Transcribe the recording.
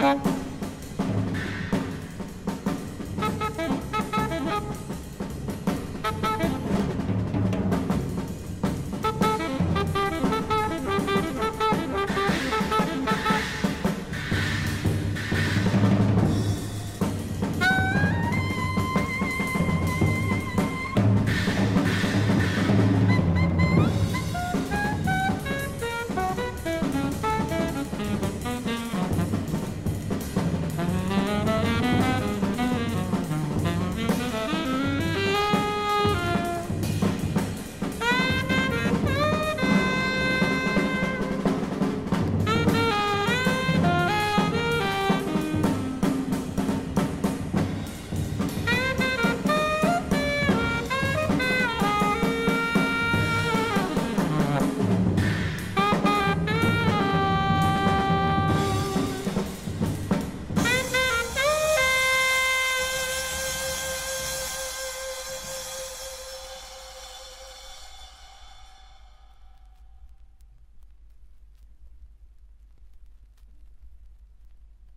Bye.